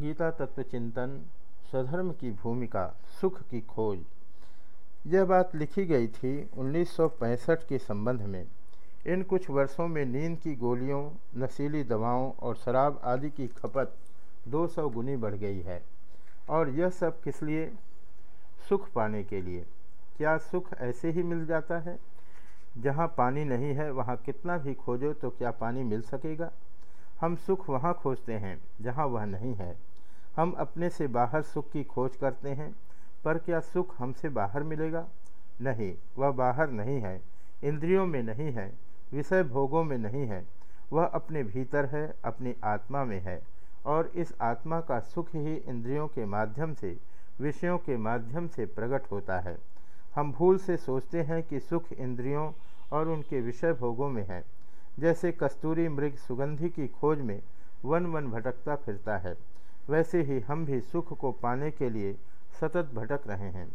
गीता तत्व चिंतन, स्वधर्म की भूमिका, सुख की खोज। यह बात लिखी गई थी 1965 के संबंध में। इन कुछ वर्षों में नींद की गोलियों, नशीली दवाओं और शराब आदि की खपत 200 गुनी बढ़ गई है। और यह सब किस लिए? सुख पाने के लिए। क्या सुख ऐसे ही मिल जाता है? जहाँ पानी नहीं है, वहाँ कितना भी खोजो तो क्या पानी मिल सकेगा? हम सुख वहाँ खोजते हैं जहाँ वह नहीं है। हम अपने से बाहर सुख की खोज करते हैं, पर क्या सुख हमसे बाहर मिलेगा? नहीं, वह बाहर नहीं है, इंद्रियों में नहीं है, विषय भोगों में नहीं है, वह अपने भीतर है, अपनी आत्मा में है, और इस आत्मा का सुख ही इंद्रियों के माध्यम से, विषयों के माध्यम से प्रकट होता है। हम भूल से सोचते हैं कि सुख इंद्रियों और उनके विषय भोगों में है, जैसे कस्तूरी मृग सुगंधि की खोज में वन वन भटकता फिरता है। वैसे ही हम भी सुख को पाने के लिए सतत भटक रहे हैं।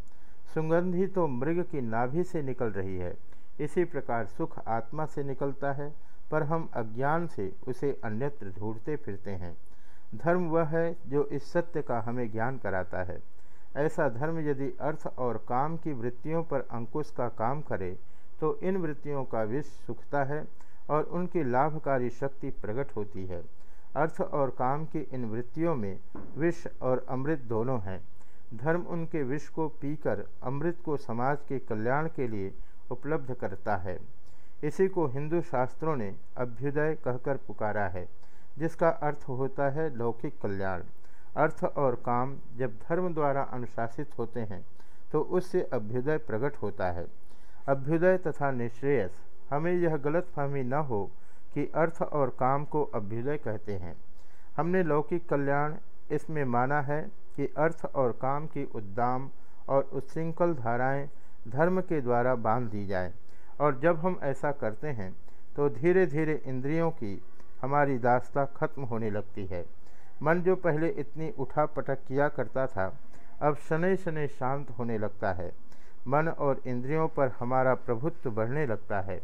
सुगंधि तो मृग की नाभि से निकल रही है। इसी प्रकार सुख आत्मा से निकलता है, पर हम अज्ञान से उसे अन्यत्र ढूंढते फिरते हैं। धर्म वह है जो इस सत्य का हमें ज्ञान कराता है। ऐसा धर्म यदि अर्थ और काम की वृत्तियों पर अंकुश का काम करे तो इन वृत्तियों का विष सुखता है और उनकी लाभकारी शक्ति प्रकट होती है। अर्थ और काम की इन वृत्तियों में विष और अमृत दोनों हैं। धर्म उनके विष को पीकर अमृत को समाज के कल्याण के लिए उपलब्ध करता है। इसी को हिंदू शास्त्रों ने अभ्युदय कहकर पुकारा है, जिसका अर्थ होता है लौकिक कल्याण। अर्थ और काम जब धर्म द्वारा अनुशासित होते हैं तो उससे अभ्युदय प्रकट होता है। अभ्युदय तथा निश्रेयस, हमें यह गलत फहमी न हो कि अर्थ और काम को अभ्युदय कहते हैं। हमने लौकिक कल्याण इसमें माना है कि अर्थ और काम की उद्दाम और उच्छृंखल धाराएँ धर्म के द्वारा बाँध दी जाए। और जब हम ऐसा करते हैं तो धीरे धीरे इंद्रियों की हमारी दास्ता खत्म होने लगती है। मन जो पहले इतनी उठा पटक किया करता था, अब शनै शनै शांत होने लगता है। मन और इंद्रियों पर हमारा प्रभुत्व बढ़ने लगता है।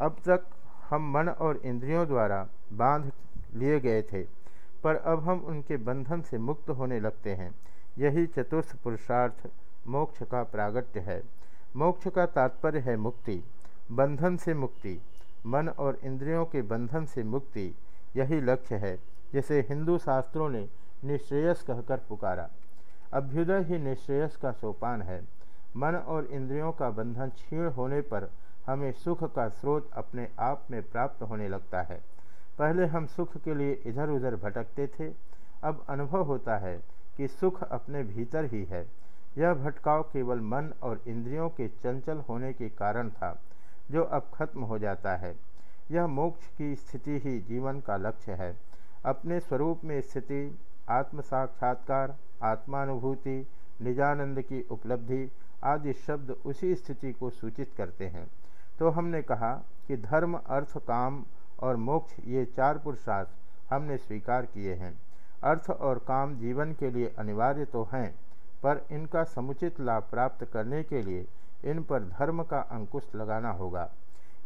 अब तक हम मन और इंद्रियों द्वारा बाँध लिए गए थे, पर अब हम उनके बंधन से मुक्त होने लगते हैं। यही चतुर्थ पुरुषार्थ, मोक्ष का प्रागट्य है। मोक्ष का तात्पर्य है मुक्ति, बंधन से मुक्ति, मन और इंद्रियों के बंधन से मुक्ति। यही लक्ष्य है, जिसे हिंदू शास्त्रों ने निश्रेयस कहकर पुकारा। अभ्युदय ही निश्रेयस का सोपान है। मन और इंद्रियों का बंधन क्षीण होने पर हमें सुख का स्रोत अपने आप में प्राप्त होने लगता है। पहले हम सुख के लिए इधर उधर भटकते थे। अब अनुभव होता है कि सुख अपने भीतर ही है। यह भटकाव केवल मन और इंद्रियों के चंचल होने के कारण था, जो अब खत्म हो जाता है। यह मोक्ष की स्थिति ही जीवन का लक्ष्य है। अपने स्वरूप में स्थिति आत्म साक्षात्कार आत्मानुभूति, निजानंद की उपलब्धि आदि शब्द उसी स्थिति को सूचित करते हैं। तो हमने कहा कि धर्म, अर्थ, काम और मोक्ष ये चार पुरुषार्थ हमने स्वीकार किए हैं। अर्थ और काम जीवन के लिए अनिवार्य तो हैं, पर इनका समुचित लाभ प्राप्त करने के लिए इन पर धर्म का अंकुश लगाना होगा।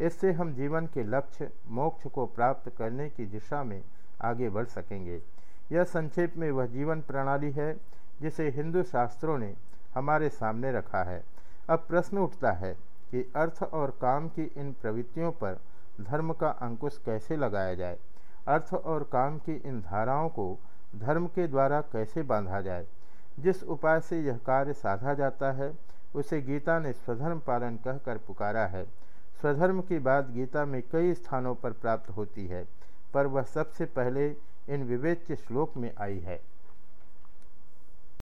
इससे हम जीवन के लक्ष्य, मोक्ष को प्राप्त करने की दिशा में आगे बढ़ सकेंगे। यह संक्षेप में वह जीवन प्रणाली है, जिसे हिंदू शास्त्रों ने हमारे सामने रखा है। अब प्रश्न उठता है कि अर्थ और काम की इन प्रवृत्तियों पर धर्म का अंकुश कैसे लगाया जाए? अर्थ और काम की इन धाराओं को धर्म के द्वारा कैसे बांधा जाए? जिस उपाय से यह कार्य साधा जाता है, उसे गीता ने स्वधर्म पालन कहकर पुकारा है। स्वधर्म की बात गीता में कई स्थानों पर प्राप्त होती है, पर वह सबसे पहले इन विवेच्य श्लोक में आई है।